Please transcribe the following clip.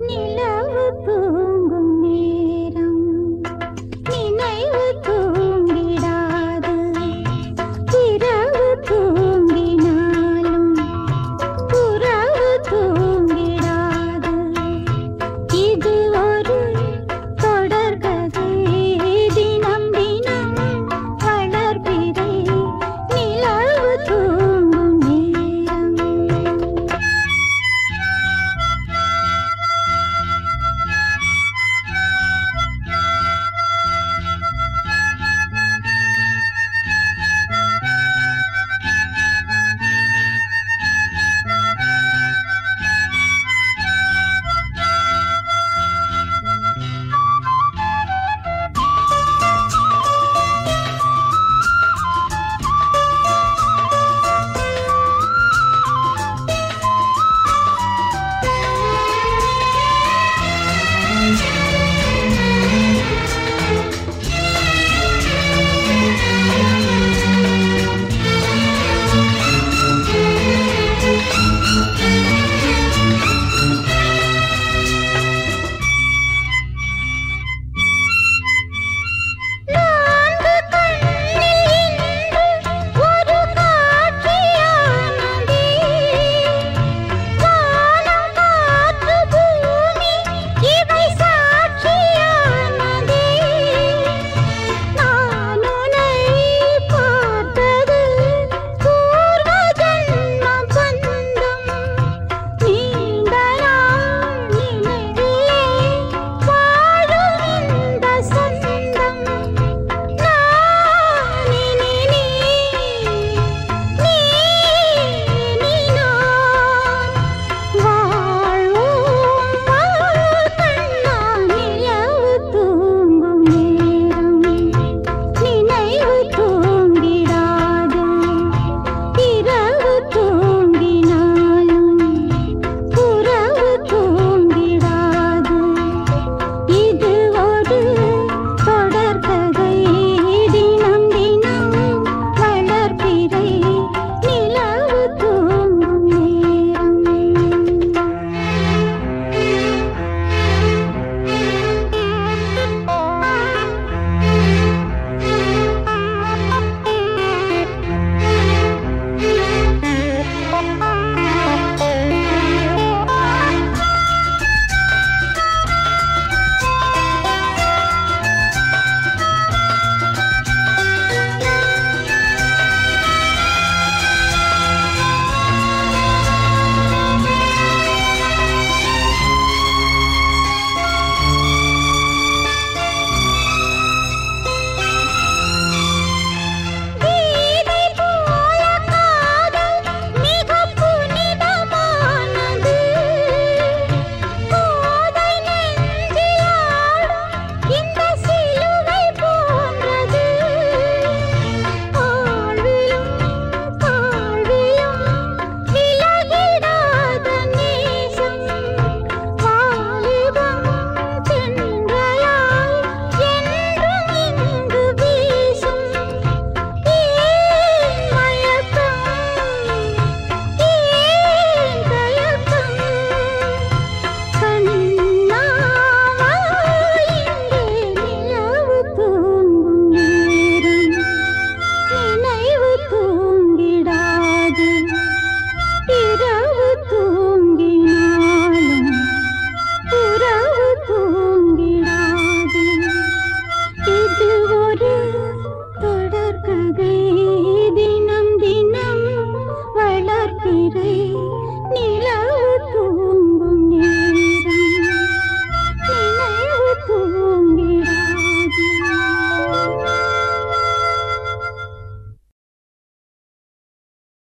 New